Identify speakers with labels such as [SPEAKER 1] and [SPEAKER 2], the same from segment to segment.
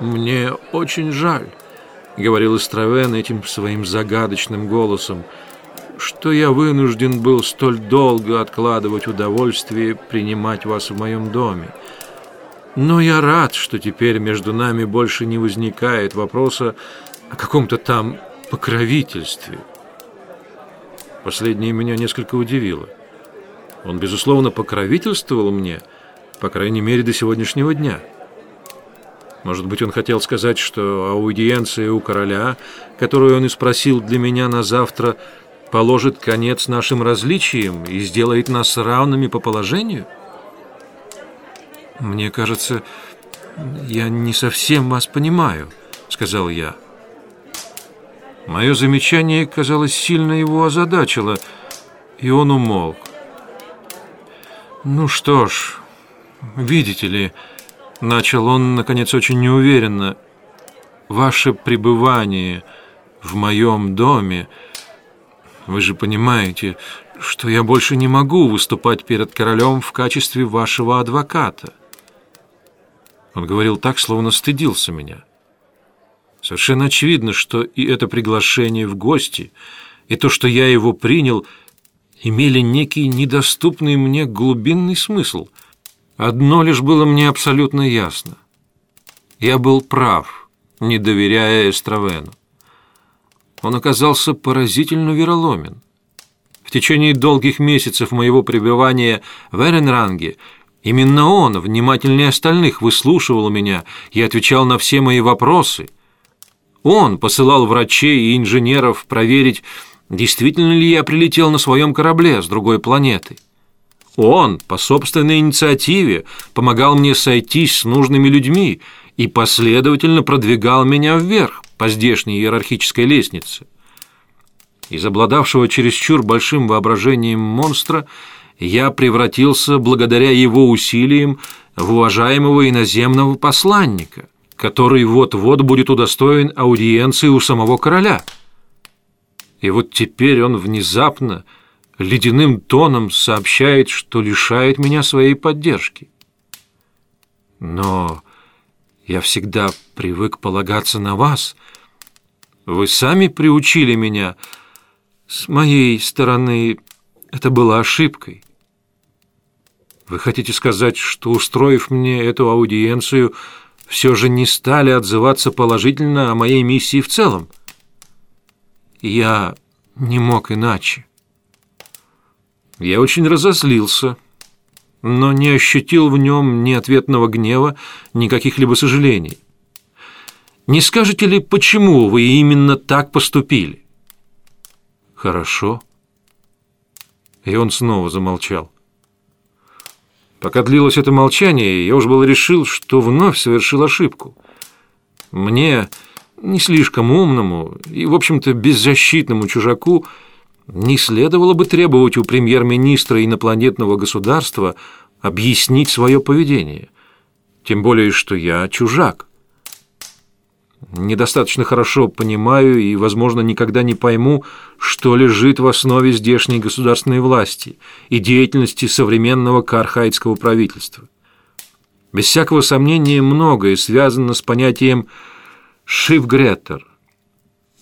[SPEAKER 1] «Мне очень жаль», — говорил Истравен этим своим загадочным голосом, «что я вынужден был столь долго откладывать удовольствие принимать вас в моем доме. Но я рад, что теперь между нами больше не возникает вопроса о каком-то там покровительстве». Последнее меня несколько удивило. Он, безусловно, покровительствовал мне, по крайней мере, до сегодняшнего дня. Может быть, он хотел сказать, что аудиенция у короля, которую он и спросил для меня на завтра, положит конец нашим различиям и сделает нас равными по положению? «Мне кажется, я не совсем вас понимаю», — сказал я. Мое замечание, казалось, сильно его озадачило, и он умолк. «Ну что ж, видите ли...» Начал он, наконец, очень неуверенно. «Ваше пребывание в моем доме... Вы же понимаете, что я больше не могу выступать перед королем в качестве вашего адвоката». Он говорил так, словно стыдился меня. Совершенно очевидно, что и это приглашение в гости, и то, что я его принял, имели некий недоступный мне глубинный смысл — Одно лишь было мне абсолютно ясно. Я был прав, не доверяя Эстравену. Он оказался поразительно вероломен. В течение долгих месяцев моего пребывания в Эренранге именно он, внимательнее остальных, выслушивал меня и отвечал на все мои вопросы. Он посылал врачей и инженеров проверить, действительно ли я прилетел на своем корабле с другой планеты. Он, по собственной инициативе, помогал мне сойтись с нужными людьми и последовательно продвигал меня вверх по здешней иерархической лестнице. Из обладавшего чересчур большим воображением монстра я превратился, благодаря его усилиям, в уважаемого иноземного посланника, который вот-вот будет удостоен аудиенции у самого короля. И вот теперь он внезапно ледяным тоном сообщает, что лишает меня своей поддержки. Но я всегда привык полагаться на вас. Вы сами приучили меня. С моей стороны это было ошибкой. Вы хотите сказать, что, устроив мне эту аудиенцию, все же не стали отзываться положительно о моей миссии в целом? Я не мог иначе. Я очень разозлился, но не ощутил в нем ни ответного гнева, ни каких-либо сожалений. Не скажете ли, почему вы именно так поступили? Хорошо. И он снова замолчал. Пока длилось это молчание, я уж был решил, что вновь совершил ошибку. Мне, не слишком умному и, в общем-то, беззащитному чужаку, не следовало бы требовать у премьер-министра инопланетного государства объяснить свое поведение, тем более, что я чужак. Недостаточно хорошо понимаю и, возможно, никогда не пойму, что лежит в основе здешней государственной власти и деятельности современного кархайдского правительства. Без всякого сомнения, многое связано с понятием «шифгреттер»,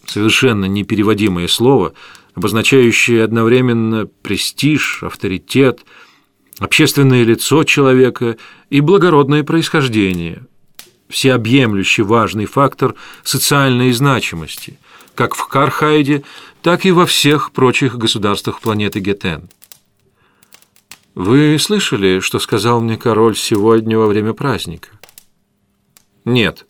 [SPEAKER 1] совершенно непереводимое слово – обозначающие одновременно престиж, авторитет, общественное лицо человека и благородное происхождение, всеобъемлющий важный фактор социальной значимости, как в Кархайде, так и во всех прочих государствах планеты Гетен. Вы слышали, что сказал мне король сегодня во время праздника? Нет.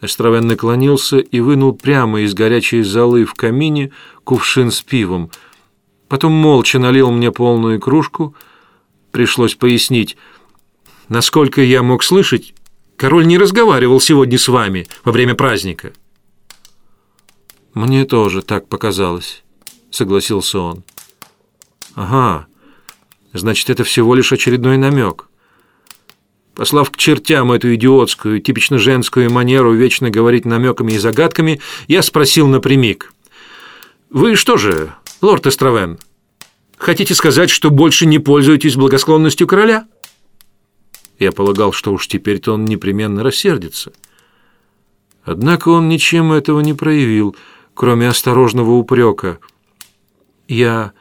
[SPEAKER 1] Островен наклонился и вынул прямо из горячей золы в камине кувшин с пивом. Потом молча налил мне полную кружку. Пришлось пояснить. Насколько я мог слышать, король не разговаривал сегодня с вами во время праздника. «Мне тоже так показалось», — согласился он. «Ага, значит, это всего лишь очередной намек». Послав к чертям эту идиотскую, типично женскую манеру вечно говорить намеками и загадками, я спросил напрямик. «Вы что же, лорд Эстравен, хотите сказать, что больше не пользуетесь благосклонностью короля?» Я полагал, что уж теперь-то он непременно рассердится. Однако он ничем этого не проявил, кроме осторожного упрека. «Я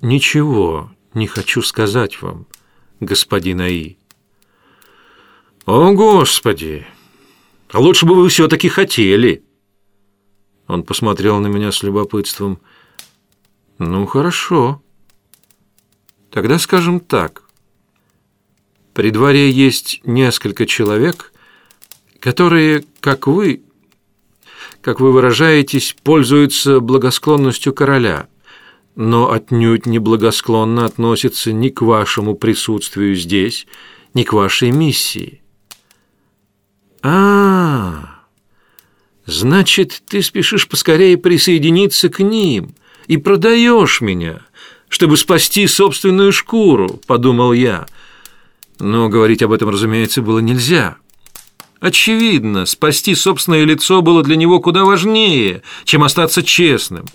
[SPEAKER 1] ничего не хочу сказать вам, господин Аи». «О, Господи! А лучше бы вы все-таки хотели!» Он посмотрел на меня с любопытством. «Ну, хорошо. Тогда скажем так. При дворе есть несколько человек, которые, как вы, как вы выражаетесь, пользуются благосклонностью короля, но отнюдь не благосклонно относятся ни к вашему присутствию здесь, ни к вашей миссии. А, значит, ты спешишь поскорее присоединиться к ним и продаешь меня, чтобы спасти собственную шкуру, подумал я. Но говорить об этом, разумеется, было нельзя. Очевидно, спасти собственное лицо было для него куда важнее, чем остаться честным.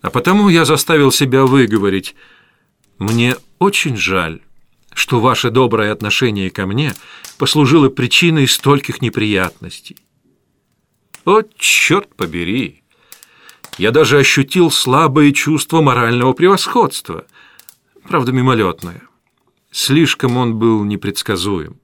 [SPEAKER 1] А потому я заставил себя выговорить. Мне очень жаль, что ваше доброе отношение ко мне послужило причиной стольких неприятностей. О, черт побери! Я даже ощутил слабое чувство морального превосходства, правда, мимолетное. Слишком он был непредсказуем.